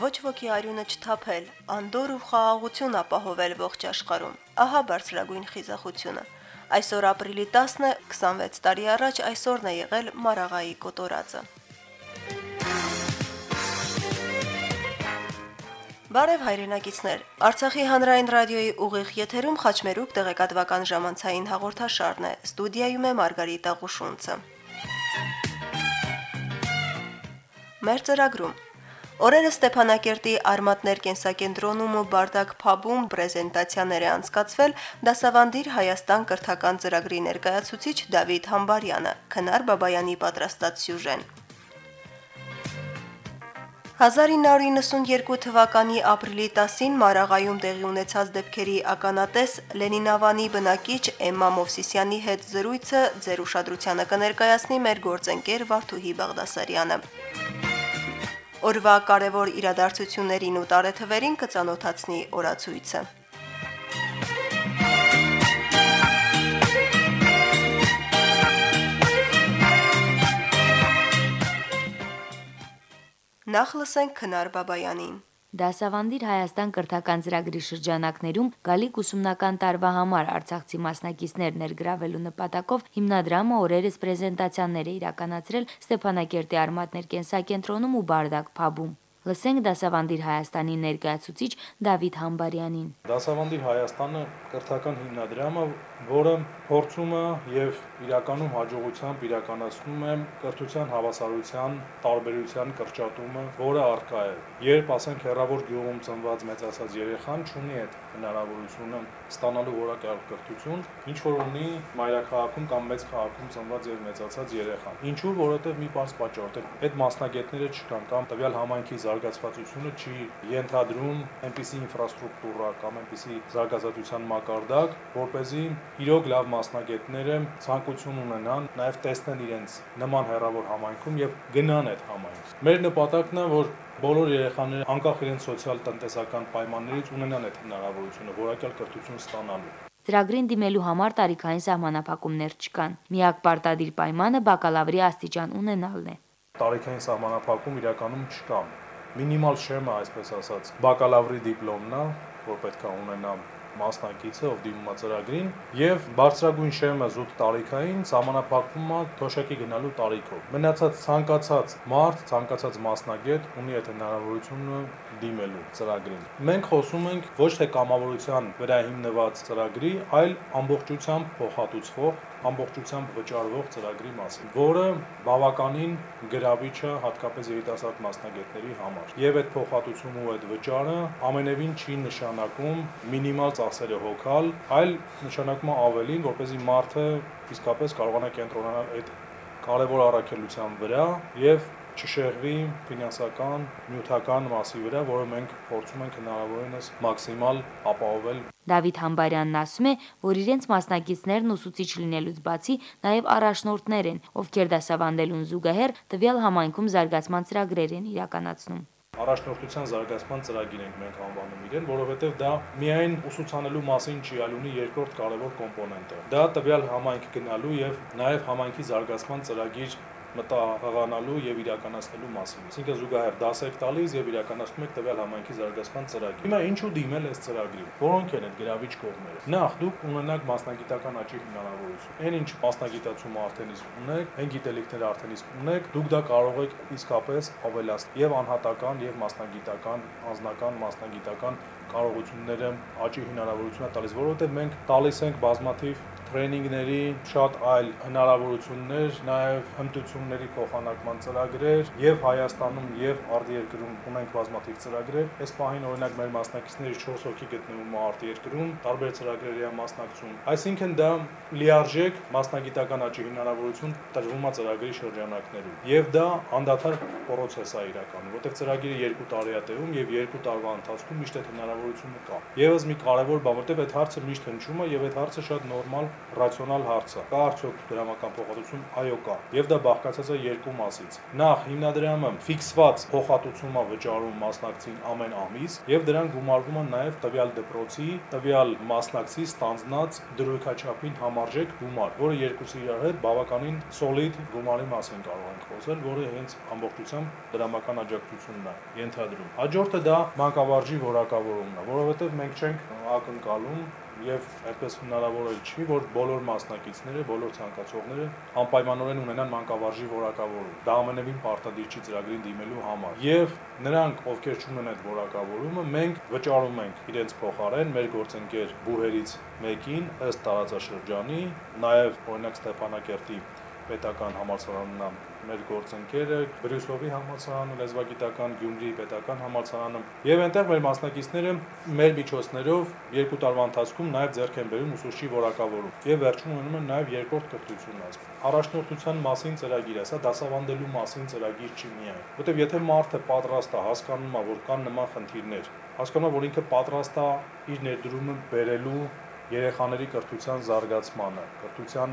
Ոչ ոքի արյունը չթափել, անդոր ու խաղաղություն ապահովել ողջ աշխարհում։ Ահա բարձրագույն խիզախությունը։ Այսօր ապրիլի 10-ը 26 տարի առաջ այսօրն է եղել Մարաղայի կոտորածը։ Բարև հայրենակիցներ։ Արցախի հանրային ռադիոյի ուղիղ եթերում խաչմերուկ տեղեկատվական ժամանցային հաղորդաշարն է։ Ստուդիայում է Մարգարիտա Ղուշունցը։ Մեր ծրագրում Օրերը Ստեփանակերտի Արմատներ կենսակենտրոնում ու Բարդակ փաբում պրեզենտացիաներ է անցկացվել Դասավանդիր Հայաստան կրթական ծրագրի ներկայացուցիչ Դավիթ Համբարյանը, Քնար Բաբայանի պատրաստած սյուժեն։ 1992 թվականի ապրիլի 10-ին Մարաղայում տեղի ունեցած դեպքերի ականատես Լենինավանի բնակիչ Էմմա Մովսիսյանի հետ զրույցը ձեր ուշադրությանը կներկայացնի մեր գործընկեր Վարդուհի Բաղդասարյանը։ Օրվա կարևոր իրադարձություններին ու տարեթվերին կցանոթացնի օրացույցը։ Նախ լսենք Քնար Բաբայանին։ Դասավանդիր Հայաստան կրթական ծրագրի շրջանակներում գալիք ուսումնական տարվա համար արցախցի մասնակիցներ ներգրավելու նպատակով հիմնադրամը օրերս պրեզենտացիաներ է իրականացրել Ստեփանակերտի Արմատներ կենսակենտրոնում ու Բարդակ փաբում։ Լսենք Դասավանդիր Հայաստանի ներկայացուցիչ Դավիթ Համբարյանին։ Դասավանդիր Հայաստանը կրթական հիմնադրամը, որը փորձում է եւ իրականում հաջողությամբ իրականացնում է կրթության հավասարության տարբերության կրճատումը, որը արկա է։ Երբ ասենք հերավոր գյուղում ծնված մեծացած երեխան ունի այդ հնարավորությունը ստանալու որակյալ կրթություն, ինչ որ ունի մայրաքաղաքում կամ մեծ քաղաքում ծնված եւ մեծացած երեխան։ Ինչու, որովհետեւ մի բարձ պատճառ, որտեղ այդ մասնագետները չկան կամ տվյալ համայնքի զարգացվածությունը չի ենթադրում այնպիսի ինֆրաստրուկտուրա կամ այնպիսի զարգացածության մակարդակ, որ เป զի իրոք լավ մասնագետները ցանկություն ունենան նաև տեսնեն իրենց նման հեռավոր համայնքում եւ գնան այդ համայնք։ Մեր նպատակն է, որ բոլոր երեխաները անկախ իրենց սոցիալ-տնտեսական պայմաններից ունենան այդ հնարավորությունը որակյալ կրթություն ստանալու։ Ծրագրին դիմելու համար տարիքային սահմանափակումներ չկան։ Միակ պարտադիր պայմանը բակալավրի աստիճան ունենալն է։ Տարիքային սահմանափակում իրականում չկա մինիմալ շեմը, այսպես ասած, բակալավրի դիպլոմն է, որ պետք է ունենա մասնակիցը, ով դիմում է ծրագրին, եւ բարձրագույն շեմը զուտ տարիքային սահմանափակվում է թոշակի գնալու տարիքով։ Մնացած ցանկացած մարդ, ցանկացած մասնագետ ունի այդ հնարավորությունը դիմելու ծրագրին։ Մենք խոսում ենք ոչ թե կամավորության վրա հիմնված ծրագրի, այլ ամբողջությամբ փոխհատուցվող ամբողջությամբ վճարվող ծրագրի մասին, որը բավականին գրավիչ է հատկապես երիտասարդ մասնագետների համար։ Եվ այդ փոխհատուցումը ու այդ վճարը ամենևին չի նշանակում մինիմալ ծախսերը հոգալ, այլ նշանակում է ավելին, որպեսզի մարդը իսկապես կարողանա կենտրոնանալ այդ կարևոր առաքելության վրա եւ չշեղվի ֆինանսական, նյութական մասի վրա, որը մենք փորձում ենք հնարավորինս մաքսիմալ ապահովել։ Դավիթ Համբարյանն ասում է, որ իրենց մասնակիցներն ուսուցիչ լինելուց բացի նաև առաջնորդներ են, ովքեր դասավանդելուն զուգահեռ տվյալ համայնքում զարգացման ծրագրեր են իրականացնում առաջնորդության զարգացման ծրագիր ենք մենք անվանում իրեն, որովհետև դա միայն ուսուցանելու մասին չի, այլ ունի երկրորդ կարևոր կոմպոնենտը։ Դա տվյալ համայնք գնալու եւ նաեւ համայնքի զարգացման ծրագիր մտահղանալու եւ իրականացնելու մասին։ Այսինքն զուգահեռ դաս եք տալիս եւ իրականացնում եք տվյալ համայնքի զարգացման ծրագիր։ Հիմա ինչու դիմել այս ծրագրին։ Որոնք են այդ գրավիչ կողմերը։ Նախ դուք ունենաք մասնագիտական աճի հնարավորություն։ Այն ինչ մասնագիտացումը արդեն իսկ ունեք, այն գիտելիքները արդեն իսկ ունեք, դուք դա կարող եք իսկապես ավելացնել եւ անհատական եւ մասնագիտական, անձնական մասնագիտական կարողությունները աճի հնարավորություն է տալիս, որովհետեւ մենք տալիս ենք բազմաթիվ տրեյնինգների, շատ այլ հնարավորություններ, նաև հմտությունների փոխանակման ծրագրեր եւ Հայաստանում եւ արտերկրում ունենք բազմաթիվ ծրագրեր։ Այս պահին օրինակ մեր մասնակիցների 4 հոգի գտնվում է արտերկրում, տարբեր ծրագրերի է մասնակցում։ Այսինքն դա լիարժեք մասնագիտական աճի հնարավորություն տրվում է ծրագրի շրջանակներում։ Եվ դա անդադար process է իրականում, որտեղ ծրագիրը 2 տարի է տևում եւ 2 տարվա ընթացքում միշտ այդ հնարավորությունը կա։ Եվս մի կարևոր բան, որտեղ այդ հարցը միշտ հնչում է եւ այդ հարցը շատ նորմալ ռացիոնալ հարցը։ Կա արդյոք դրամական փոխհատուցում։ Այո, կա։ Եվ դա բաղկացած է երկու մասից։ Նախ հիմնադրամը ֆիքսված փոխհատուցում է վճարում մասնակցին ամեն ամիս, եւ դրան գումարվում է նաեւ տվյալ դպրոցի, տվյալ մասնակցի ստանձնած դրույքաչափին համարժեք գումար, որը երկուսի իրար հետ բավականին սոլիդ գումարի մասին կարող ենք խոսել, որը հենց ամբողջությամբ դրամական աջակցությունն է ենթադրում։ Հաջորդը դա մանկավարժի որակավորումն է, որովհետեւ մենք չենք ակնկալում եւ այդպես հնարավոր էլ չի, որ բոլոր մասնակիցները, բոլոր ցանկացողները անպայմանորեն ունենան մանկավարժի որակավորում։ Դա ամենևին պարտադիր չի ծրագրին դիմելու համար։ Եվ նրանք, ովքեր չունեն այդ որակավորումը, մենք վճարում ենք իրենց փոխարեն մեր գործընկեր բուհերից մեկին ըստ տարածաշրջանի, նաեւ օրինակ Ստեփանակերտի պետական համալսարանն մեր գործընկերը Բրյուսովի համալսարանը, լեզվագիտական Գյումրիի պետական համալսարանը, եւ այնտեղ մեր մասնակիցները մեր միջոցներով երկու տարվա ընթացքում նաեւ ձեռք են բերում ուսուցչի որակավորում եւ վերջում ունենում են նաեւ երկրորդ կրթությունն ասում։ Առաջնորդության մասին ծրագիր է, սա դասավանդելու մասին ծրագիր չի միայն, որտեւ եթե մարդը պատրաստ է, հասկանում է, որ կան նման խնդիրներ, հասկանում է, որ ինքը պատրաստ է իր ներդրումը բերելու երեխաների կրթության զարգացմանը, կրթության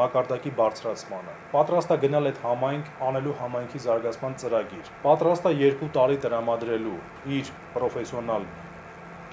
մակարդակի բարձրացմանը։ Պատրաստ է գնալ այդ համայնք անելու համայնքի զարգացման ծրագիր։ Պատրաստ է 2 տարի տրամադրելու իր պրոֆեսիոնալ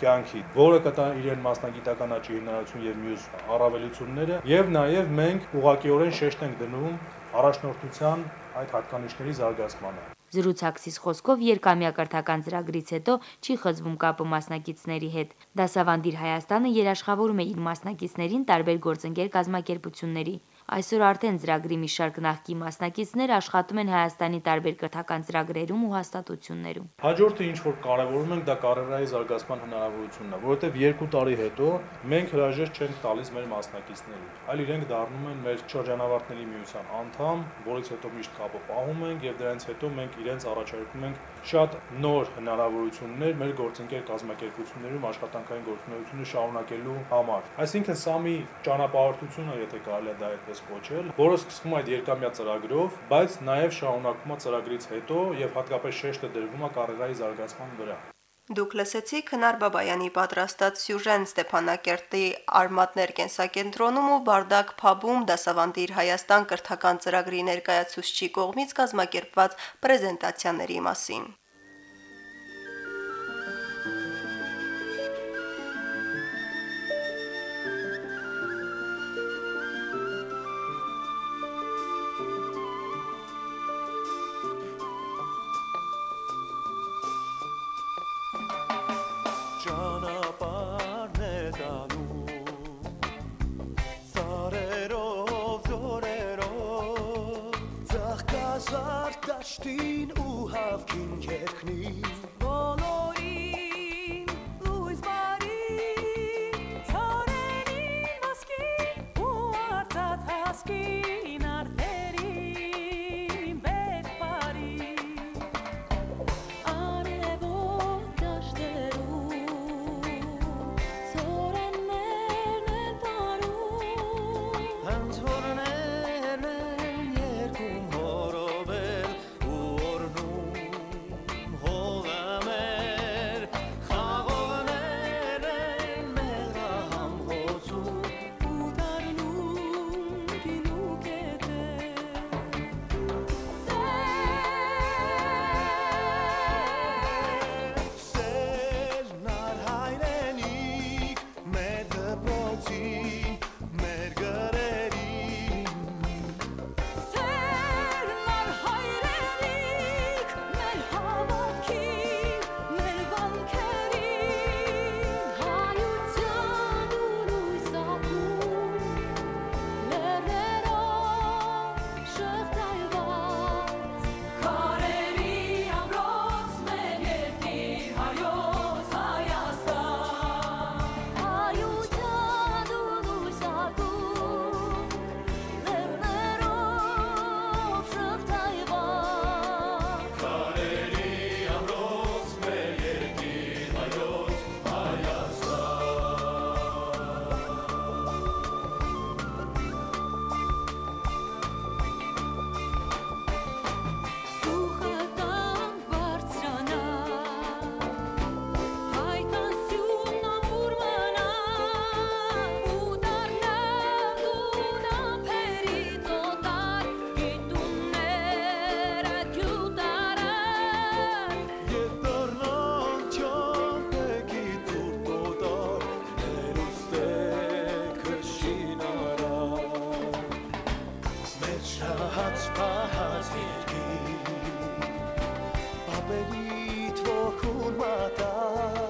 կյանքի, որը կտա իրեն մասնագիտական աճի հնարավորություն եւ մյուս առավելությունները, եւ նաեւ մենք ուղղակիորեն շեշտ ենք դնում առաջնորդության այդ հատկանիշների զարգացմանը։ Զրուցակցիս խոսքով երկամյա կրթական ծրագրից հետո չի խզվում կապը մասնակիցների հետ։ Դասավանդիր Հայաստանը երաշխավորում է իր մասնակիցներին տարբեր գործընկեր կազմակերպությունների։ Այսօր արդեն ծրագրի մի շարք նախկին մասնակիցներ աշխատում են Հայաստանի տարբեր կրթական ծրագրերում ու հաստատություններում։ Հաջորդը ինչ որ կարևորում ենք դա կարիերայի զարգացման հնարավորությունն է, որովհետև երկու տարի հետո մենք հրաժեշտ չենք տալիս մեր մասնակիցներին, այլ իրենք դառնում են մեր շրջանավարտների միության անդամ, որից հետո միշտ կապը պահում ենք եւ դրանից հետո մենք իրենց առաջարկում ենք շատ նոր հնարավորություններ մեր գործընկեր կազմակերպություններում աշխատանքային գործունեությունը շարունակելու համար։ Այսինքն սա մի ճանապարհորդություն է, եթե կարելի է դա այդպես կոչել, որը սկսվում է այդ երկամյա ծրագրով, բայց նաև շարունակվում է ծրագրից հետո եւ հատկապես շեշտը դրվում է կարիերայի զարգացման վրա։ Դուք լսեցիք Հնար Բաբայանի պատրաստած սյուժեն Ստեփանակերտի Արմատներ կենսակենտրոնում ու Բարդակ փաբում դասավանդիր Հայաստան կրթական ծրագրի ներկայացուցչի կողմից կազմակերպված պրեզենտացիաների մասին։ Paperito kurmata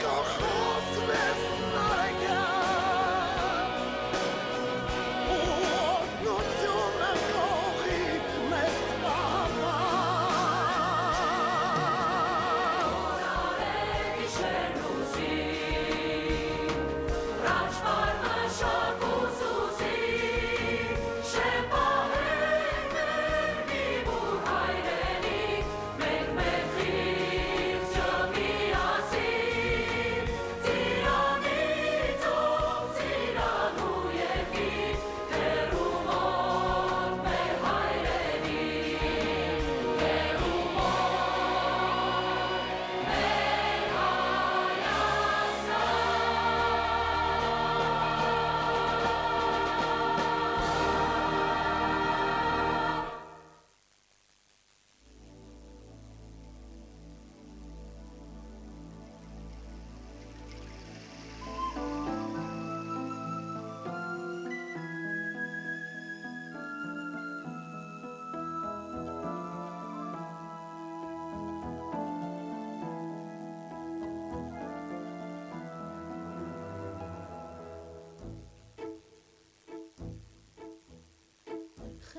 go home to this.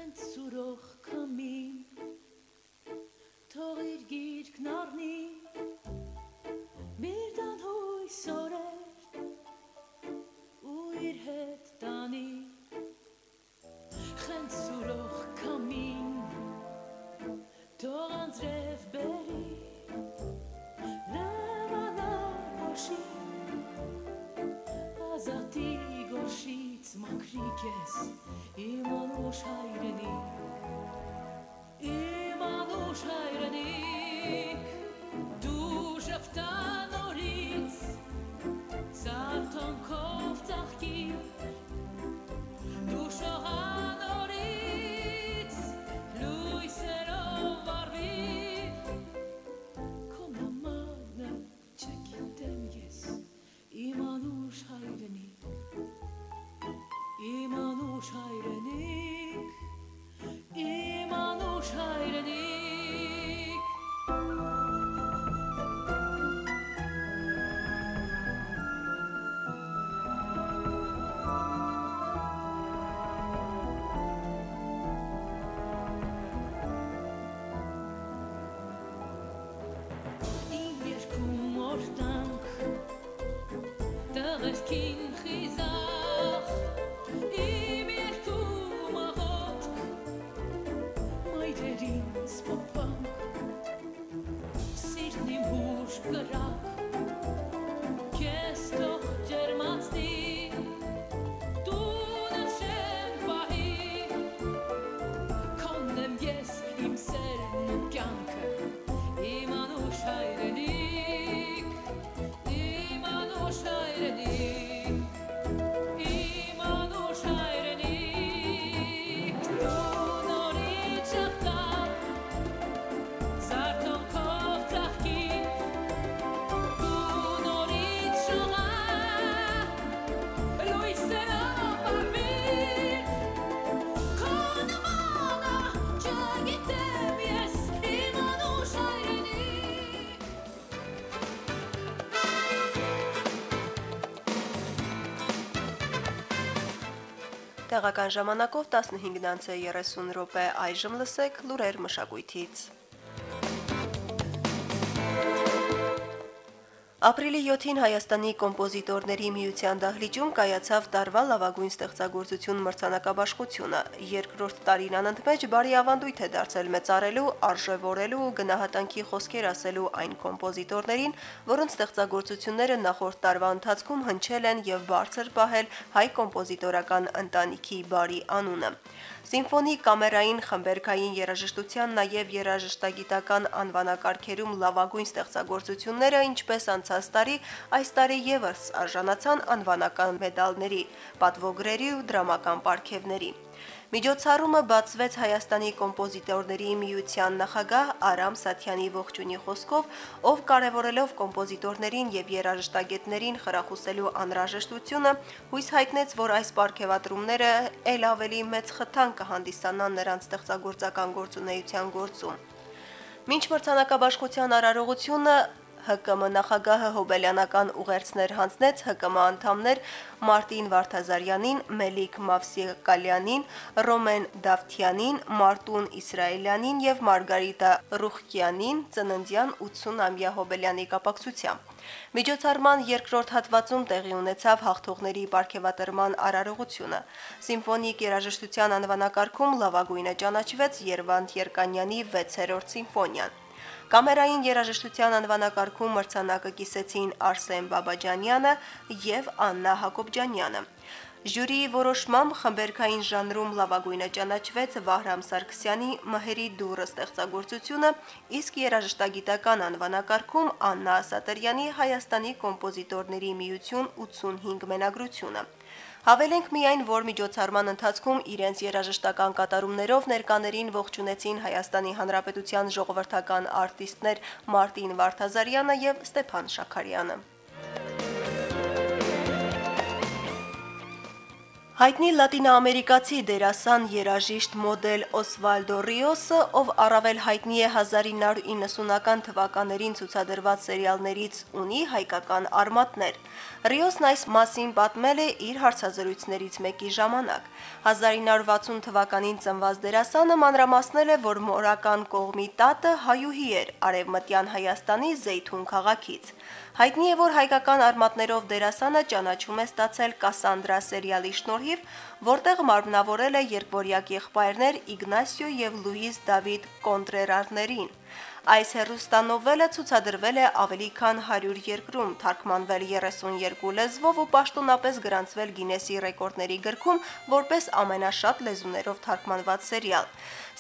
went so 个招。Տեղական ժամանակով 15-ից 30 րոպե այժմ լսեք լուրեր մշակույթից։ Ապրիլի 7-ին Հայաստանի կոմպոզիտորների միության դահլիճում կայացավ տարվա լավագույն ստեղծագործություն մրցանակաբաշխությունը։ Երկրորդ տարին անընդմեջ բարի ավանդույթ է դարձել մեծարելու, արժևորելու ու գնահատանքի խոսքեր ասելու այն կոմպոզիտորներին, որոնց ստեղծագործությունները նախորդ տարվա ընթացքում հնչել են եւ բարձր պահել հայ կոմպոզիտորական ընտանիքի բարի անունը։ Սիմֆոնի կամերային խմբերգային երաժշտության նաև երաժշտագիտական անվանակարգերում լավագույն ստեղծագործությունները, ինչպես անցած տարի, այս տարի եւս արժանացան անվանական մեդալների, պատվոգրերի ու դրամական պարգևների։ Միջոցառումը բացվեց Հայաստանի կոմպոզիտորների միության նախագահ Արամ Սաթյանի ողջունի խոսքով, ով կարևորելով կոմպոզիտորներին եւ երաժշտագետներին խրախուսելու անհրաժեշտությունը, հույս հայտնեց, որ այս պարգևատրումները ել ավելի մեծ խթան կհանդիսանան նրանց ստեղծագործական գործունեության գործում։ Մինչ մրցանակաբաշխության արարողությունը ՀԿՄ նախագահը հոբելյանական ուղերձներ հանձնեց ՀԿՄ անդամներ Մարտին Վարդազարյանին, Մելիք Մավսիկալյանին, Ռոմեն Դավթյանին, Մարտուն Իսրայելյանին եւ Մարգարիտա Ռուխկյանին ծննդյան 80-ամյա հոբելյանի կապակցությամբ։ Միջոցառման երկրորդ հատվածում տեղի ունեցավ հաղթողների ապարքեվատրման արարողությունը։ Սիմֆոնիկ երաժշտության անվանակարգում լավագույնը ճանաչվեց Երվանդ Երկանյանի 6-րդ սիմֆոնիան։ Կամերային երաժշտության անվանակարգում մրցանակը կիսեցին Արսեն Բաբաջանյանը եւ Աննա Հակոբյանյանը։ Ժյուրիի որոշմամբ խմբերքային ժանրում լավագույնը ճանաչվեց Վահրամ Սարգսյանի Մհերի դուրը ստեղծագործությունը, իսկ երաժշտագիտական անվանակարգում Աննա Ասատրյանի Հայաստանի կոմպոզիտորների միություն 85 մենագրությունը։ Հավելենք միայն, որ միջոցառման ընթացքում իրենց երաժշտական կատարումներով ներկաներին ողջունեցին Հայաստանի Հանրապետության ժողովրդական արտիստներ Մարտին Վարդազարյանը եւ Ստեփան Շաքարյանը։ Հայտնի լատինոամերիկացի դերասան երաժիշտ մոդել Օսվալդո Ռիոսը, ով առավել հայտնի է 1990-ական թվականներին ցուցադրված սերիալներից, ունի հայկական արմատներ։ Ռիոսն այս մասին պատմել է իր հարցազրույցներից մեկի ժամանակ։ 1960 թվականին ծնված դերասանը մանրամասնել է, որ մորական կողմի տատը հայուհի էր Արևմտյան Հայաստանի Զեյթուն քաղաքից։ Հայտնի է, որ հայկական արմատներով դերասանը ճանաչում է ստացել Կասանդրա սերիալի շնորհիվ, որտեղ մարմնավորել է երկվորյակ եղբայրներ Իգնասիո եւ Լուիս Դավիդ Կոնտրերարներին։ Այս հերոստանովելը ցուցադրվել է ավելի քան 100 երկրում, թարգմանվել 32 լեզվով ու պաշտոնապես գրանցվել Գինեսի ռեկորդների գրքում որպես ամենաշատ լեզուներով թարգմանված սերիալ։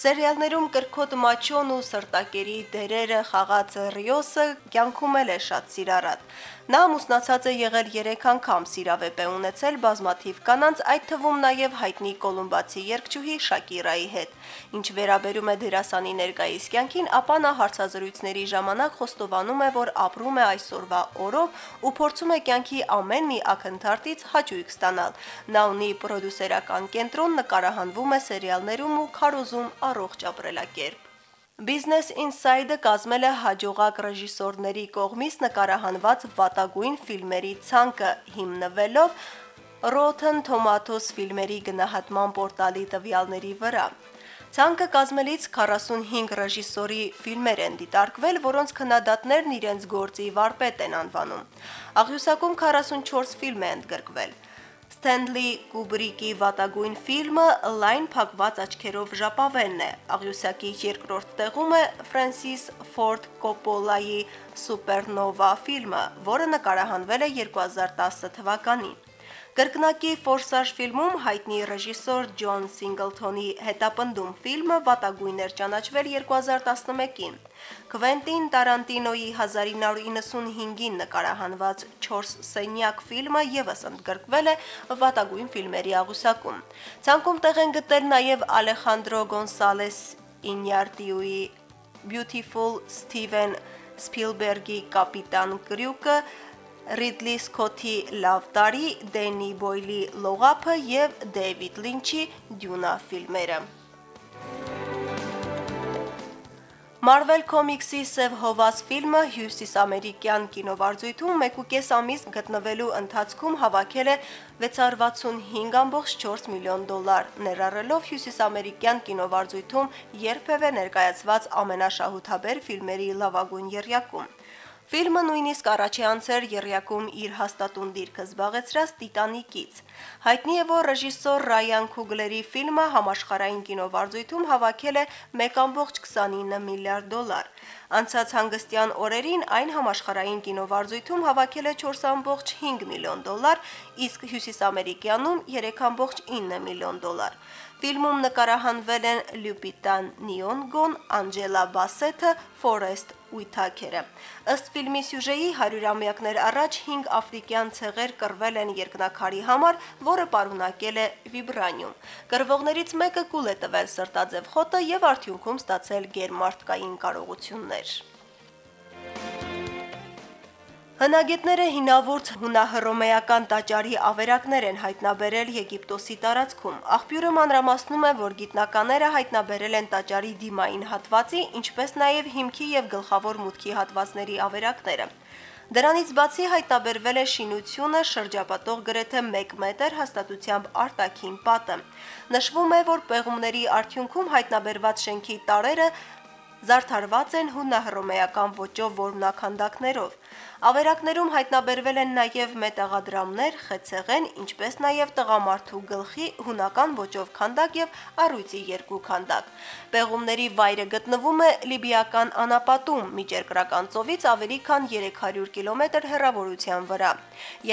Սերիալներում կրկոտ մաչոն ու սրտակերի դերերը խաղաց Ռիոսը կյանքում էլ է շատ սիրառատ։ Նա ամուսնացած է եղել 3 անգամ, սիրավեպ է ունեցել բազմաթիվ կանանց, այդ թվում նաև հայտնի կոլումբացի երգչուհի Շակիրայի հետ։ Ինչ վերաբերում է դերասանի ներկայիս կյանքին, ապա նա հարցազրույցների ժամանակ խոստովանում է, որ ապրում է այսօրվա օրով ու փորձում է կյանքի ամեն մի ակնթարթից հաճույք ստանալ։ Նա ունի պրոդյուսերական կենտրոն, նկարահանվում է սերիալներում ու քարոզում առողջ ապրելակերպ։ Business Insider կազմել է հաջողակ ռեժիսորների կողմից նկարահանված վատագույն ֆիլմերի ցանկը հիմնվելով Rotten Tomatoes ֆիլմերի գնահատման պորտալի տվյալների վրա։ Ցանկը կազմելից 45 ռեժիսորի ֆիլմեր են դիտարկվել, որոնց քննադատներն իրենց գործի վարպետ են անվանում։ Աղյուսակում 44 ֆիլմ է ընդգրկվել։ Ստենլի Կուբրիկի վատագույն ֆիլմը լայն փակված աչքերով ժապավենն է։ Աղյուսակի երկրորդ տեղում է Ֆրանսիս Ֆորդ Կոպոլայի Սուպերնովա ֆիլմը, որը նկարահանվել է 2010 թվականին։ Կրկնակի Ֆորսաժ ֆիլմում հայտնի ռեժիսոր Ջոն Սինգլթոնի հետապնդում ֆիլմը վատագույն էր ճանաչվել 2011-ին։ Քվենտին Տարանտինոյի 1995-ին նկարահանված 4 սենյակ ֆիլմը եւս ընդգրկվել է վատագույն ֆիլմերի աղյուսակում։ Ցանկում տեղ են գտել նաև Ալեխանդրո Գոնսալես Ինյարտիուի Beautiful Steven Սփիլբերգի Կապիտան Կրյուկը Ռիդլի Սքոթի Լավ տարի, Դենի Բոյլի Լողափը եւ Դեյվիդ Լինչի Դյունա ֆիլմերը։ Marvel Comics-ի Սև հովաս ֆիլմը հյուսիսամերիկյան կինովարձույթում 1.5 ամիս գտնվելու ընթացքում հավաքել է 665.4 միլիոն դոլար, ներառելով հյուսիսամերիկյան կինովարձույթում երբևէ ներկայացված ամենաշահութաբեր ֆիլմերի լավագույն եռյակում։ Ֆիլմը նույնիսկ առաջի անցեր Եռյակում իր հաստատուն դիրքը զբաղեցրած Տիտանիկից։ Հայտնի է, որ ռեժիսոր Ռայան Քուգլերի ֆիլմը համաշխարհային կինովարձույթում հավաքել է 1.29 միլիարդ դոլար։ Անցած հանգստյան օրերին այն համաշխարհային կինովարձույթում հավաքել է 4.5 միլիոն դոլար, իսկ հյուսիսամերիկյանում 3.9 միլիոն դոլար։ Ֆիլմում նկարահանվել են Լյուպիտա Նիոնգոն, Անջելա Բասեթը, Ֆորեստ Ուիթաքերը։ Ըստ ֆիլմի սյուժեի 100-ամյակներ առաջ 5 աֆրիկյան ցեղեր կռվել են երկնակարի համար, որը պարունակել է վիբրանիում։ Կռվողներից մեկը կուլ է տվել սրտաձև խոտը եւ արդյունքում ստացել գերմարտկային կարողություններ։ Հնագետները հինավուրց հունահռոմեական տաճարի ավերակներ են հայտնաբերել Եգիպտոսի տարածքում։ Աղբյուրը մանրամասնում է, որ գիտնականները հայտնաբերել են տաճարի դիմային հատվածի, ինչպես նաև հիմքի եւ գլխավոր մուտքի հատվածների ավերակները։ Դրանից բացի հայտնաբերվել է շինությունը շրջապատող գրեթե 1 մետր հաստատությամբ արտաքին պատը։ Նշվում է, որ պեղումների արդյունքում հայտնաբերված շենքի տարերը զարդարված են հունահռոմեական ոճով որմնաքանդակներով։ Ավերակներում հայտնաբերվել են նաև մետաղադրամներ, խեցեղեն, ինչպես նաև տղամարդու գլխի հունական ոճով քանդակ եւ առույցի երկու քանդակ։ Պեղումների վայրը գտնվում է լիբիական անապատում, միջերկրական ծովից ավելի քան 300 կիլոմետր հեռավորության վրա։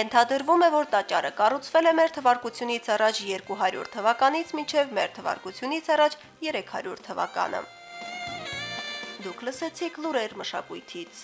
Ենթադրվում է, որ տաճարը կառուցվել է մեր թվարկությունից առաջ 200 թվականից մինչև մեր թվարկությունից առաջ 300 թվականը։ Դուք լսեցիք լուրեր մշակույթից։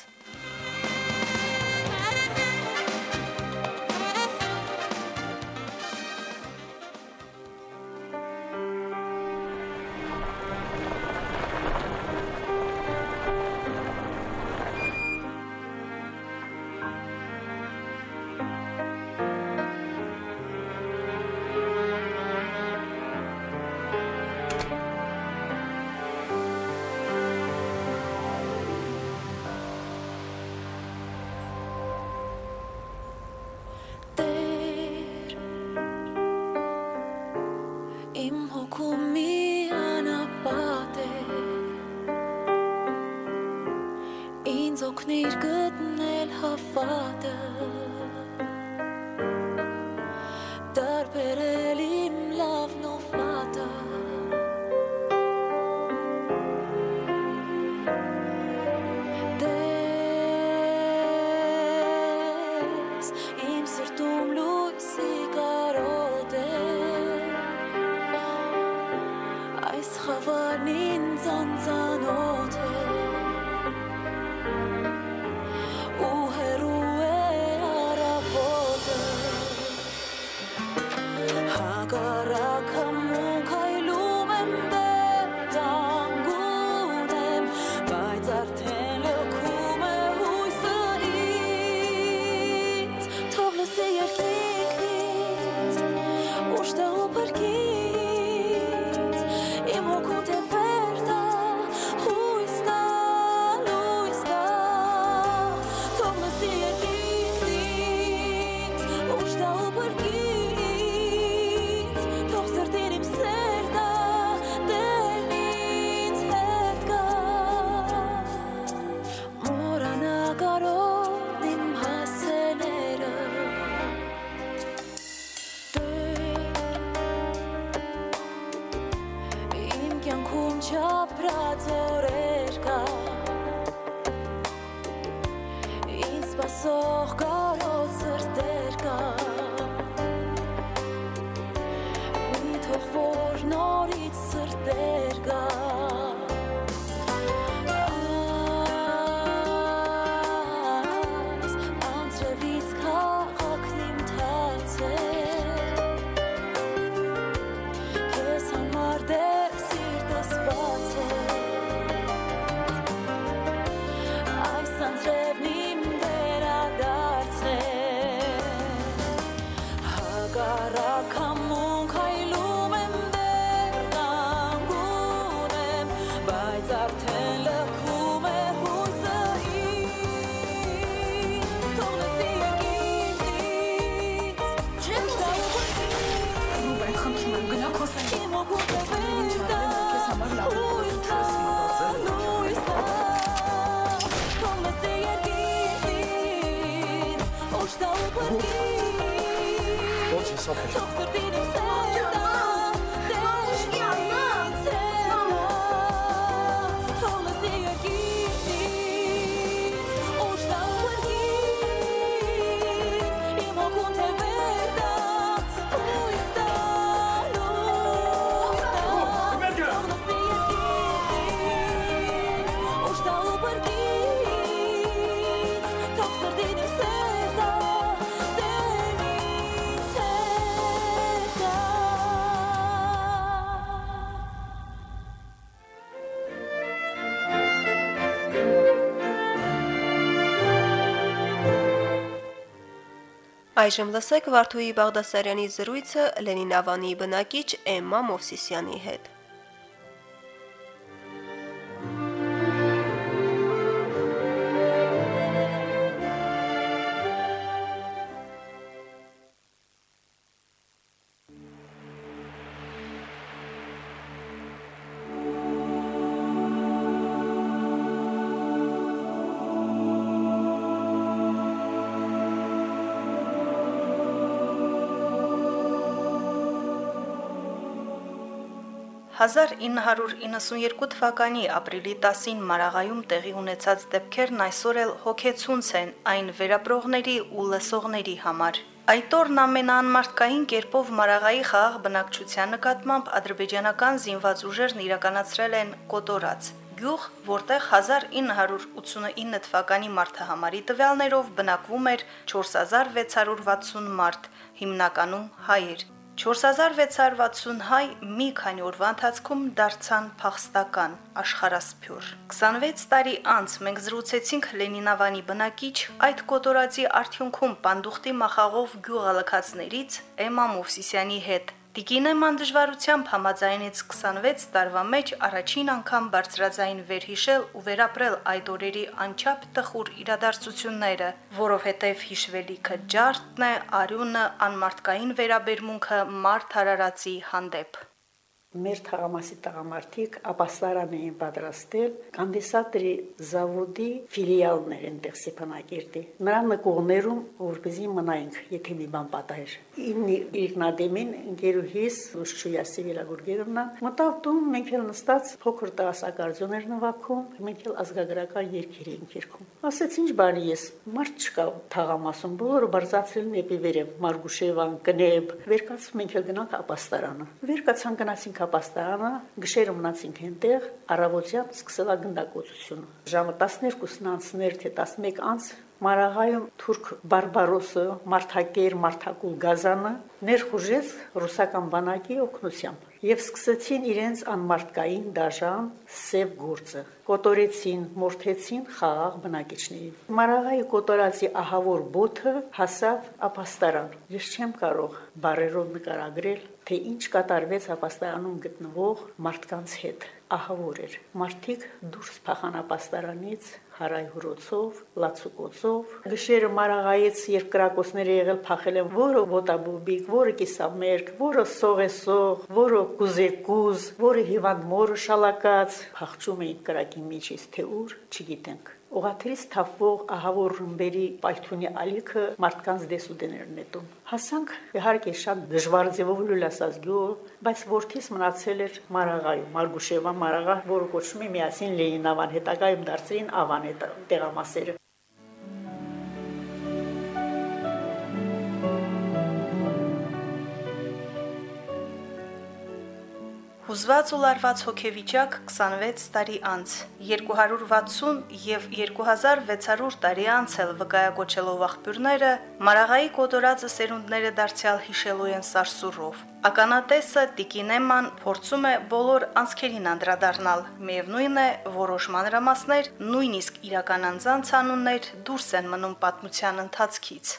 pereli Սպասող կարոտ սրտեր կա Մի թող որ նորից սրտեր կա Sofya. Այժմ լսեք Վարդուհի Բաղդասարյանի զրույցը Լենինավանի բնակիչ Էմմա Մովսիսյանի հետ։ «1992 թվականի ապրիլի 10-ին Մարաղայում տեղի ունեցած դեպքերն այսօր էլ հոգեցունց են այն վերապրողների ու լսողների համար։ Այդ օրն ամենաանմարտկային կերպով Մարաղայի խաղաղ բնակչության նկատմամբ ադրբեջանական զինված ուժերն իրականացրել են կոտորած գյուղ, որտեղ 1989 թվականի մարտահամարի տվյալներով բնակվում էր 4660 մարդ, հիմնականում հայեր։ 4660 հայ մի քանի օրվա ընթացքում դարձան փախստական աշխարհասփյուր։ 26 տարի անց մենք զրուցեցինք Լենինավանի բնակիչ այդ կոտորածի արդյունքում պանդուխտի մախաղով գյուղալքածներից Էմա Մովսիսյանի հետ Տիկինեման դժվարությամբ համաձայնեց 26 տարվա մեջ առաջին անգամ բարձրաձայն վերհիշել ու վերապրել այդ օրերի անչափ տխուր իրադարձությունները, որովհետև հիշվելիքը ջարդն է, արյունը, անմարտկային վերաբերմունքը մարդ հարարացի հանդեպ մեր թաղամասի տղամարդիկ ապաստարան էին պատրաստել կանդիսատրի զավոդի ֆիլիալներ այնտեղ Սեփանակերտի նրա նկողներում որպեսի մնայինք եթե մի բան պատահեր ինի իրնադեմին գերուհիս Լուշչույասի վիրագուրգերնա մտավ տուն մենք էլ նստած փոքր տասակարձոներ նվագում մենք էլ ազգագրական երկիր ենք երգում ասեց ինչ բանի ես մարդ չկա թաղամասում բոլորը բարձացել նեպի վերև Մարգուշևան կնեբ վերկացում մենք էլ գնանք ապաստարանը վերկացան գնացինք ապաստարանը գշերը մնացինք այնտեղ առավոտյան սկսել ագնդակոծությունը ժամը 12-ն անցներ թե 11 անց Մարաղայում թուրք բարբարոսը Մարթակեր Մարթակուլ Գազանը ներխուժեց ռուսական բանակի օգնությամբ եւ սկսեցին իրենց անմարտկային դաժան սև գործը. Կոտորեցին մորթեցին խաղաղ բնակիչներին Մարաղայի կոտորածի ահավոր բոթը հասավ ապաստարան ես չեմ կարող բարերով նկարագրել թե ինչ կատարվեց ապաստարանում գտնվող մարդկանց հետ ահավոր էր մարդիկ դուրս փախան ապաստարանից հարայհուրոցով, լացուկոցով։ Գշերը մարաղայից երբ կրակոցները եղել փախել են որը ոտաբուբիկ, որը կիսամերկ, որը սողեսող, որը կուզեկուզ, որը հիվանդմորը շալակած, փախչում էին կրակի միջից թե ուր, չգիտենք։ Օղաթերից թափվող ահավոր ռումբերի պայթյունի ալիքը մարդկանց դեսուդեներ նետում։ Հասանք իհարկե շատ դժվար ձևով լուլասած գյուղ, բայց ворթից մնացել էր Մարաղայում, Մարգուշևան Մարաղա, որը կոչվում է միասին Լենինավան, հետագայում դարձրին Ավան է տեղամասերը։ Հուզված ու լարված հոգեվիճակ 26 տարի անց 260 եւ 2600 տարի անց էլ վկայակոչելով աղբյուրները Մարաղայի կոտորածը սերունդները դարձյալ հիշելու են սարսուրով Ականատեսը Տիկինեման փորձում է բոլոր անցքերին անդրադառնալ միևնույն է որոշ մանրամասներ նույնիսկ իրական անձանց անուններ դուրս են մնում պատմության ընթացքից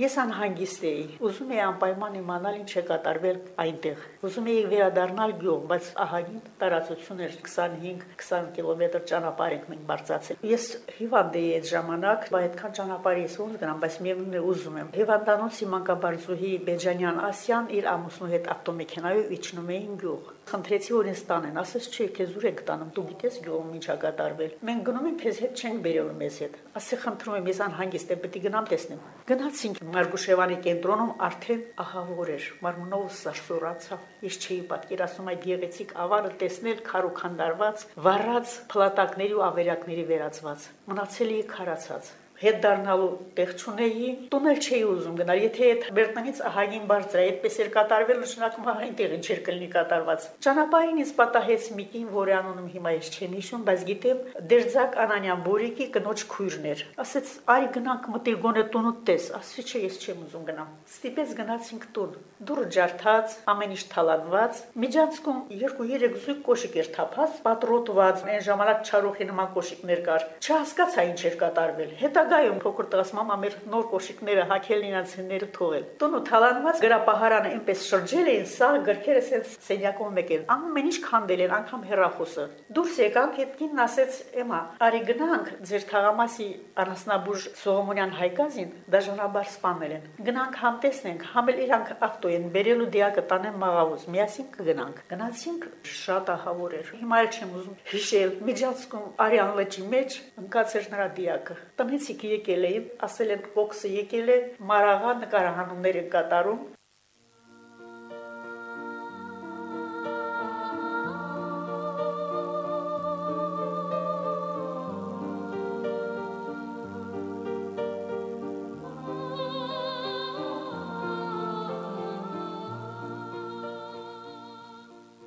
Ես անհանգիստ էի։ Ուզում էի անպայման իմանալ ինչ է կատարվել այնտեղ։ Ուզում էի վերադառնալ գյուղ, բայց ահագին տարածություն էր 25-20 կիլոմետր ճանապարհ ենք մենք բարձացել։ Ես հիվանդ էի այդ ժամանակ, բայց այդքան ճանապարհի ես ոնց գնամ, բայց միևնույն է ուզում եմ։ Հիվանդանոցի մանկաբարձուհի Բեջանյան Ասյան իր ամուսնու հետ ավտոմեքենայով իջնում էին գյուղ խնդրեցի որ ինձ տանեն, ասես չէ, քեզ ուր եք տանում, դու գիտես գյուղում ինչա կատարվել։ Մենք գնում ենք քեզ հետ չենք բերելու մեզ հետ։ Ասի խնդրում եմ, ես անհանգիստ եմ, պետք է գնամ տեսնեմ։ Գնացինք Մարգուշևանի կենտրոնում արդեն ահավոր էր, մարմնով սարսորացավ։ Ես չէի պատկերացնում այդ գեղեցիկ ավարը տեսնել քարուքանդարված, վառած փլատակների ու ավերակների վերածված։ Մնացել էի քարացած հետ դառնալու տեղ չունեի, տունել չէի ուզում գնալ, եթե այդ Բերտնանից ահագին բարձր է, այդպես էր կատարվել, նշանակում ահագին տեղի չէր կլինի կատարված։ Ճանապարհին ինձ պատահեց մի կին, որի անունը հիմա ես չեմ հիշում, բայց գիտեմ Դերձակ Անանյան Բորիկի կնոջ քույրն էր։ Ասեց՝ «Արի գնանք մտի գոնե տունը տես»։ Ասի չէ, ես չեմ ուզում գնամ։ Ստիպեց գնացինք տուն։ Դուրը ջարդած, ամեն ինչ թալանված։ Միջանցքում 2-3 զույգ կոշիկ էր թափած, պատրոտված, այն ժամանակ չարոխի նման կոշիկներ կար։ Չհասկացա ինչ էր կատարվել։ Հետագա Նախագայում փոքր տղաս մամա մեր նոր կոշիկները հակել ինացիները թողել։ Տունը թալանված գրապահարանը այնպես շրջել էին, սա գրքերը սենց սենյակում եկել։ Ամեն ինչ քանդել են, անգամ հերախոսը։ Դուրս եկանք, այդ կինն ասեց՝ «Էմա, արի գնանք ձեր թաղամասի առանձնաբուժ Սողոմոնյան Հայկազին, դաժանաբար սպանել են։ Գնանք համ տեսնենք, համ էլ իրանք ավտո են բերելու դիակը տանեն մաղավոզ, միասին կգնանք։ Գնացինք, շատ ահավոր էր։ Հիմա էլ չեմ ուզում հիշել։ Միջանցքում Արիան լճի մեջ ընկած էր նրա դիակը։ Տնեցիկ եկել էին, ասել են բոքսը եկել է, մարաղա նկարահանումներ են կատարում,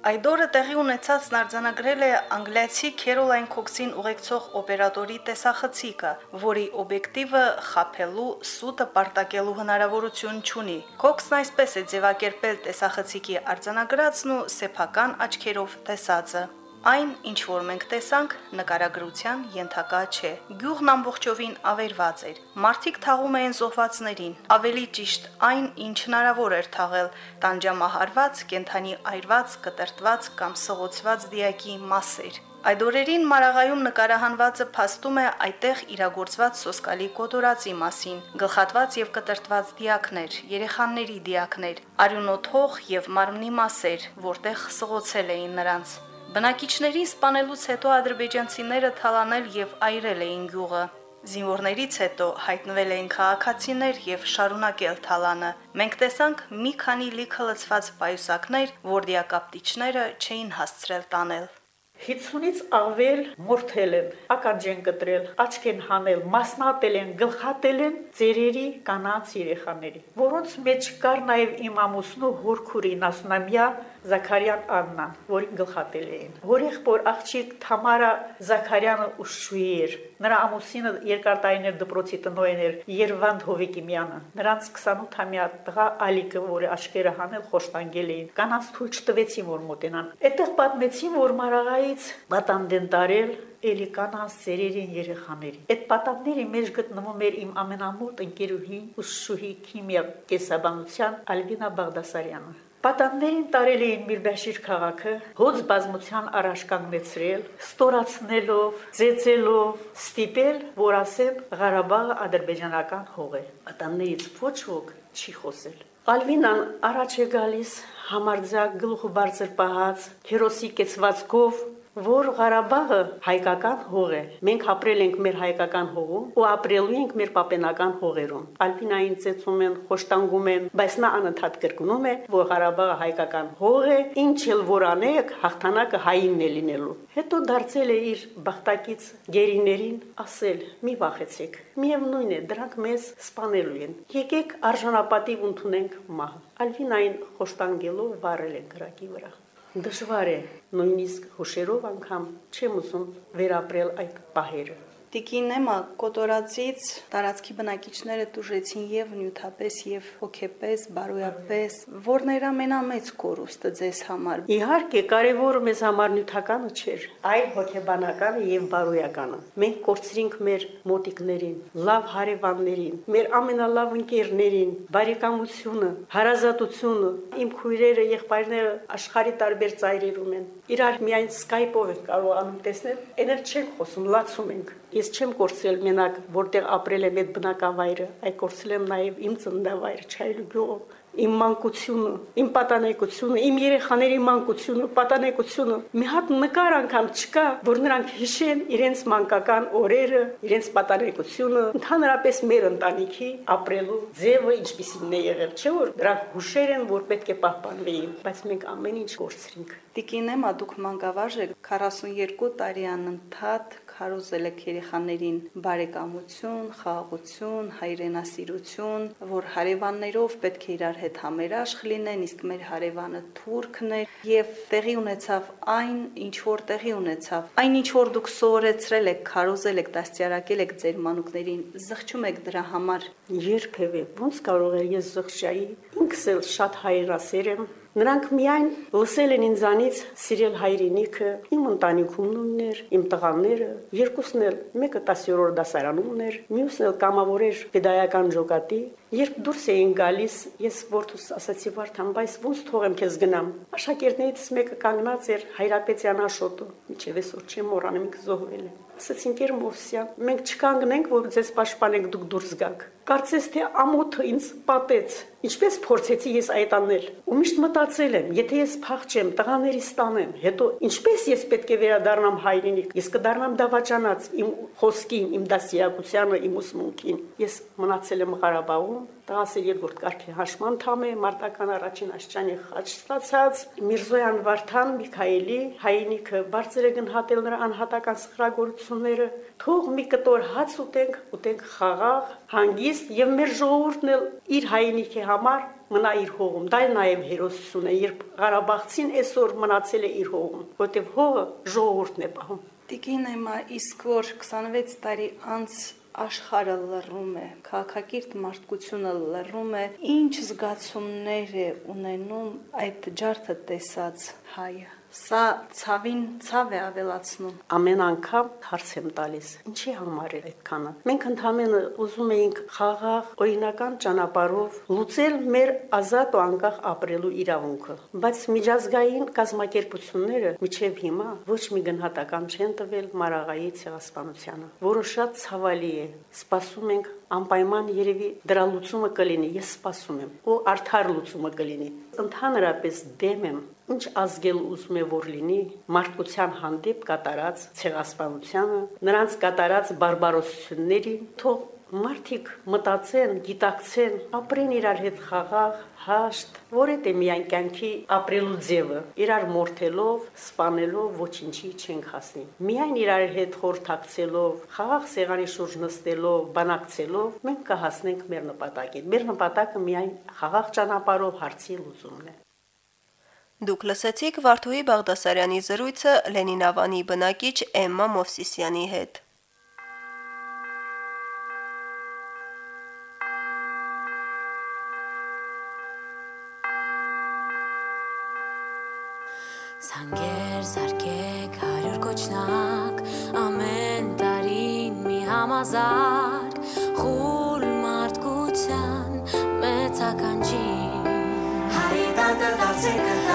Այդ օրը տեղի ունեցածն արձանագրել է անգլիացի Քերոլայն Քոքսին ուղեկցող օպերատորի տեսախցիկը, որի օբյեկտիվը խափելու սուտը պարտակելու հնարավորություն չունի։ Քոքսն այսպես է ձևակերպել տեսախցիկի արձանագրածն ու սեփական աչքերով տեսածը։ Այն, ինչ որ մենք տեսանք, նկարագրության ենթակա չէ։ Գյուղն ամբողջովին ավերված էր։ Մարդիկ թաղում էին զոհվածներին։ Ավելի ճիշտ, այն, ինչ հնարավոր էր թաղել, տանջամահարված, կենթանի այրված, կտրտված կամ սղոցված դիակի մասեր։ Այդ օրերին Մարաղայում նկարահանվածը փաստում է այդտեղ իրագործված սոսկալի կոտորածի մասին, գլխատված եւ կտրտված դիակներ, երեխաների դիակներ, արյունոթող եւ մարմնի մասեր, որտեղ սղոցել էին նրանց։ Բնակիչներին սպանելուց հետո ադրբեջանցիները թալանել եւ այրել էին գյուղը։ Զինվորներից հետո հայտնվել էին քաղաքացիներ եւ շարունակել թալանը։ Մենք տեսանք մի քանի լիքը լցված պայուսակներ, որ դիակապտիչները չէին հասցրել տանել։ 50-ից ավել մորթել են, ականջ են կտրել, աչք են հանել, մասնատել են, գլխատել են ծերերի կանանց երեխաների, որոնց մեջ կար նաև իմ ամուսնու հորքուրին ասնամյա Զաքարյան Աննան, որին գլխատել էին։ Հորեղբոր աղջիկ Թամարա Զաքարյանը ուշուի էր։ Նրա ամուսինը երկար տարիներ դպրոցի տնօրեն էր Երվանդ Հովիկիմյանը։ Նրանց 28-ամյա տղա Ալիկը, որը աչքերը հանել խոշտանգել էին, կանանց թույլ չտվեցին որ մոտենան։ Այդտեղ պատմեցին, որ Մարաղայից պատանդեն տարել էլի կանանց ծերերին երեխաների։ Այդ պատապների մեջ գտնվում էր իմ ամենամոտ ընկերուհի ուսշուհի քիմիա կեսաբանության Ալվինա Բաղդասարյանը։ Պատաններին տարել էին Միրբաշիր քաղաքը, հոց բազմության առաջ կանգնեցրել, ստորացնելով, ծեծելով, ստիպել, որ ասեն Ղարաբաղը ադրբեջանական հող է։ Պատաններից ոչ ոք չի խոսել։ Ալվինան առաջ է գալիս համարձակ գլուխը բարձր պահած, հերոսի կեցվածքով որ Ղարաբաղը հայկական հող է։ Մենք ապրել ենք մեր հայկական հողում ու ապրելու ենք մեր պապենական հողերում։ Ալպինային ծեցում են, խոշտանգում են, բայց նա անընդհատ կրկնում է, որ Ղարաբաղը հայկական հող է, ինչ էլ որ անեք, հաղթանակը հայինն է լինելու։ Հետո դարձել է իր բախտակից գերիներին ասել. «Մի վախեցեք։ Միևնույն է, դրանք մեզ սպանելու են։ Եկեք արժանապատիվ ընդունենք մահ»։ Ալվինային խոշտանգելով վառել են գրակի վրա դժվար է նույնիսկ հուշերով անգամ չեմ ուզում վերապրել այդ պահերը Տիկինեմա կոտորածից տարածքի բնակիչները տուժեցին եւ նյութապես եւ հոգեպես, բարոյապես, որն էր ամենամեծ կորուստը ձեզ համար։ Իհարկե, կարևորը մեզ համար նյութականը չէր, այլ հոգեբանականը եւ բարոյականը։ Մենք կորցրինք մեր մոտիկներին, լավ հարևաններին, մեր ամենալավ ընկերներին, բարեկամությունը, հարազատությունը։ Իմ քույրերը, եղբայրները աշխարի տարբեր ծայրերում են։ Իրար միայն Skype-ով են կարողանում տեսնել, էնել չենք խոսում, լացում ենք։ Ես չեմ կորցրել մենակ, որտեղ ապրել եմ այդ բնակավայրը, այլ կորցրել եմ նաև իմ ծննդավայրը, Չայլու գյուղը, իմ մանկությունը, իմ պատանեկությունը, իմ երեխաների մանկությունը, պատանեկությունը։ Մի հատ նկար անգամ չկա, որ նրանք հիշեն իրենց մանկական օրերը, իրենց պատանեկությունը, ընդհանրապես մեր ընտանիքի ապրելու ձևը ինչպիսին է եղել, չէ՞ որ դրանք հուշեր են, որ պետք է պահպանվեին, բայց մենք ամեն ինչ կորցրինք։ Տիկինեմ, ադուք մանկավարժ եք 42 տարի անընդհատ քարոզել եք երեխաներին բարեկամություն, խաղաղություն, հայրենասիրություն, որ հարևաններով պետք է իրար հետ համերաշխ լինեն, իսկ մեր հարևանը թուրքն է եւ տեղի ունեցավ այն, ինչ որ տեղի ունեցավ։ Այն ինչ որ դուք սովորեցրել եք, քարոզել եք, դաստիարակել եք ձեր մանուկներին, զղջում եք դրա համար։ Երբևէ ոնց կարող եմ ես զղջայի։ Ինքս էլ շատ հայրասեր եմ, Նրանք միայն լսել են ինձանից սիրել հայրենիքը, իմ ընտանիքումն էր, իմ տղաները, երկուսն էլ, մեկը 10-րդ դասարանում էր, մյուսն էլ կամավոր էր pedagogan ժողատի, Երբ դուրս էին գալիս, ես որդուս ասացի Վարդան, բայց ոնց թողեմ քեզ գնամ։ Աշակերտներից մեկը կանգնած էր Հայրապետյան աշոտը, միջև այսօր չեմ մոռանում ինքը զոհվել է։ Ասացին Գեր Մովսյան, մենք չկանգնենք, որ ձեզ պաշտպանենք, դուք դուրս գաք։ Կարծես թե ամոթը ինձ պատեց։ Ինչպես փորձեցի ես այդ անել։ Ու միշտ մտածել եմ, եթե ես փախչեմ, տղաներիս տանեմ, հետո ինչպես ես պետք է վերադառնամ հայրենիք։ Ես կդառնամ դավաճանած իմ խոսքին, իմ դասիակությանը, իմ ուսմունքին։ Ես մնացել եմ Ղարաբաղում, տղաս երկրորդ կարգի հաշման թամ է, մարտական առաջին աշճանի խաչ ստացած, Միրզոյան Վարդան Միքայելի հայինիքը բարձր է գնահատել նրա անհատական սխրագործությունները, թող մի կտոր հաց ուտենք, ուտենք խաղաղ, հանգիստ եւ մեր ժողովուրդն էլ իր հայինիքի համար մնա իր հողում։ Դա նաև հերոսություն է, երբ Ղարաբաղցին այսօր մնացել է իր հողում, որտեղ հողը ժողովուրդն է պահում։ Տիկին Էմա, իսկ որ 26 տարի անց աշխարհը լռում է, քաղաքակիրթ մարդկությունը լռում է, ինչ զգացումներ է ունենում այդ ջարդը տեսած հայը։ Սա ցավին ցավ է ավելացնում։ Ամեն անգամ հարց եմ տալիս. ինչի համար է այդքանը։ Մենք ընդհանրապես ուզում էինք խաղաղ, օրինական ճանապարհով լուծել մեր ազատ ու անկախ ապրելու իրավունքը, բայց միջազգային կազմակերպությունները միջև հիմա ոչ մի գնահատական չեն տվել Մարաղայի ցեղասպանությանը, որը շատ ցավալի է։ Սպասում ենք անպայման երևի դրա լուծումը կլինի, ես սպասում եմ, ու արդար լուծումը կլինի։ Ընդհանրապես դեմ եմ ինչ ազգել ուզում է որ լինի մարդկության հանդեպ կատարած ցեղասպանությանը, նրանց կատարած բարբարոսությունների, թող մարդիկ մտածեն, գիտակցեն, ապրեն իրար հետ խաղաղ, հաշտ, որ է միայն կյանքի ապրելու ձևը, իրար մորթելով, սպանելով ոչինչի չենք հասնի։ Միայն իրար հետ խորթակցելով, խաղաղ սեղանի շուրջ նստելով, բանակցելով մենք կհասնենք մեր նպատակին։ Մեր նպատակը միայն խաղաղ ճանապարհով հարցի լուծումն է։ Դուք լսեցիք Վարդուհի Բաղդասարյանի զրույցը Լենինավանի բնակիչ Էմմա Մովսիսյանի հետ։ Սանգեր սարկեք հարյուր կոչնակ ամեն տարին մի համազարկ խուլ մարդկության մեծ ականջի Հայ տատը դարձեք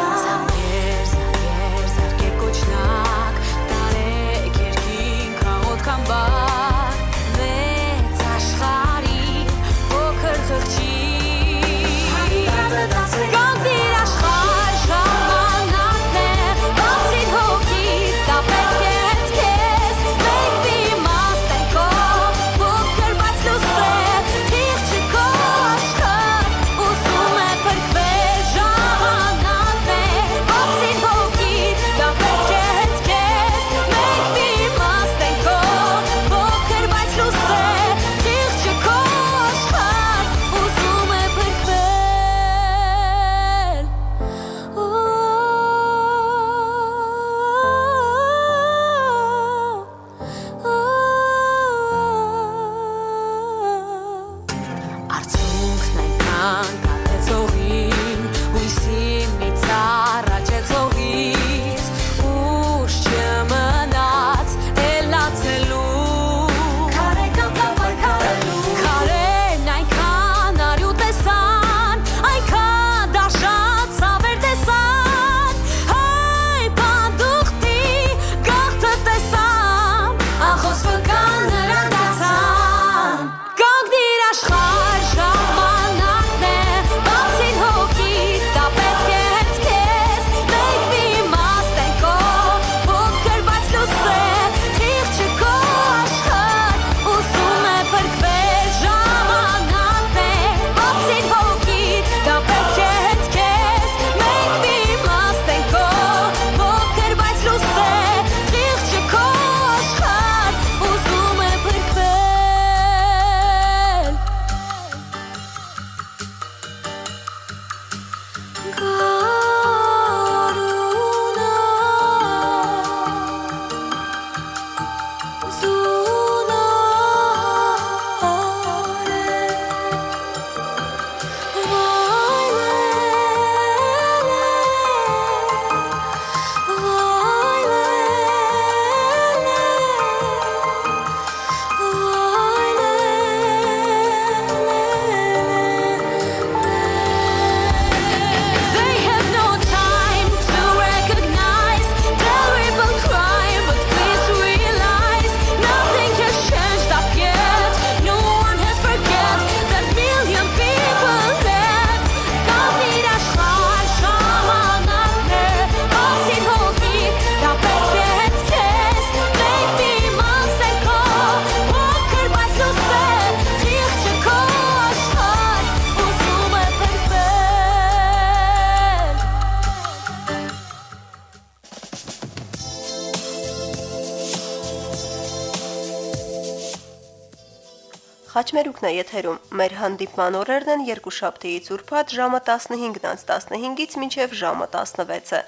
Խաչմերուկն է եթերում։ Մեր հանդիպման օրերն են երկուշաբթիից ուրբաթ ժամը 15-ից 15-ից մինչև ժամը 16-ը։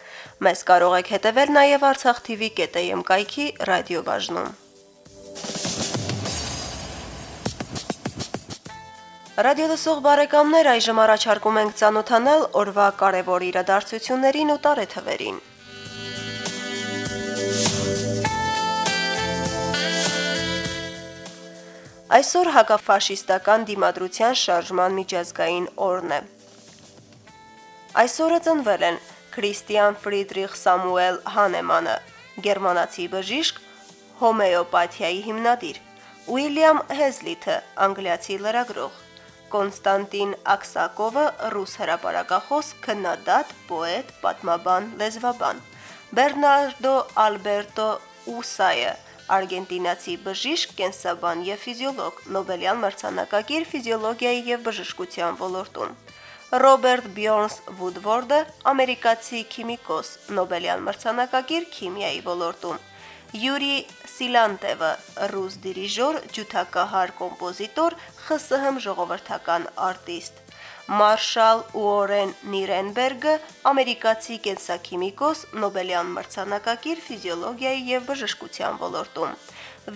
Մեզ կարող եք հետևել նաև Artsakh TV.am կայքի ռադիոբաժնում։ Ռադիոլսող բարեկամներ այժմ առաջարկում ենք ցանոթանալ օրվա կարևոր իրադարձություններին ու տարեթվերին։ Այսօր հակաֆաշիստական դիմադրության շարժման միջազգային օրն է։ Այսօրը ծնվել են Քրիստիան Ֆրիդրիխ Սամուել Հանեմանը, գերմանացի բժիշկ, հոմեոպաթիայի հիմնադիր, Ուիլյամ Հեզլիթը, անգլիացի լրագրող, Կոնստանտին Աքսակովը, ռուս հրապարակախոս, քննադատ, պոետ, պատմաբան, լեզվաբան, Բերնարդո Ալբերտո Ուսայը, արգենտինացի բժիշկ, կենսաբան եւ ֆիզիոլոգ, Նոբելյան մրցանակակիր ֆիզիոլոգիայի եւ բժշկության ոլորտում։ Ռոբերտ Բյորնս Վուդվորդը, ամերիկացի քիմիկոս, Նոբելյան մրցանակակիր քիմիայի ոլորտում։ Յուրի Սիլանտևը, ռուս դիրիժոր, ջութակահար, կոմպոզիտոր, ԽՍՀՄ ժողովրդական արտիստ։ Մարշալ Ուորեն Նիրենբերգը, ամերիկացի կենսաքիմիկոս, Նոբելյան մրցանակակիր ֆիզիոլոգիայի եւ բժշկության ոլորտում։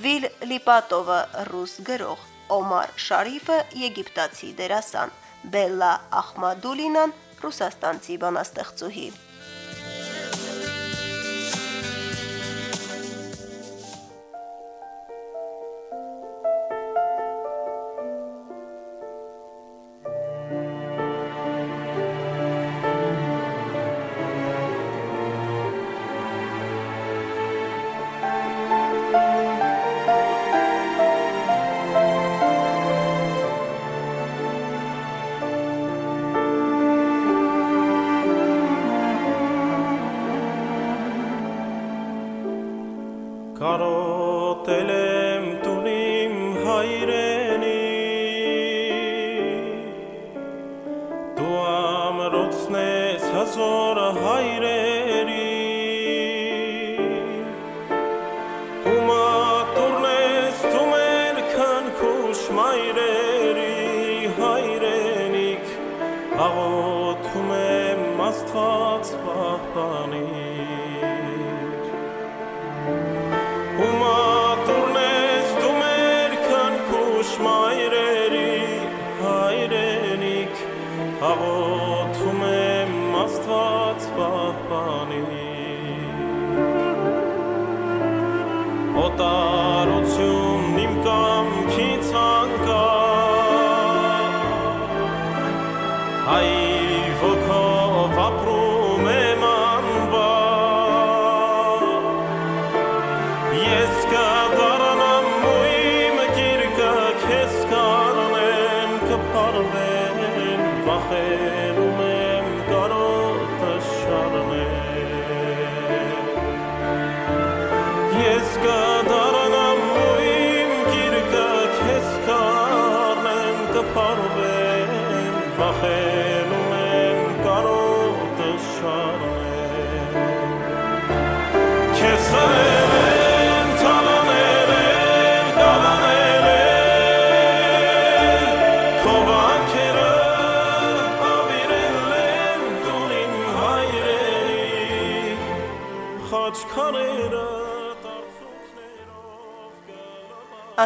Վիլ Լիպատովը, ռուս գրող, Օմար Շարիֆը, եգիպտացի դերասան, Բելլա Ախմադուլինան, ռուսաստանցի բանաստեղծուհի։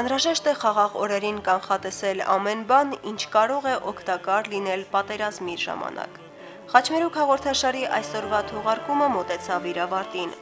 Անհրաժեշտ է խաղաղ օրերին կանխատեսել ամեն բան, ինչ կարող է օգտակար լինել պատերազմի ժամանակ։ Խաչմերուկ հաղորդաշարի այսօրվա թողարկումը մոտեցավ իր ավարտին։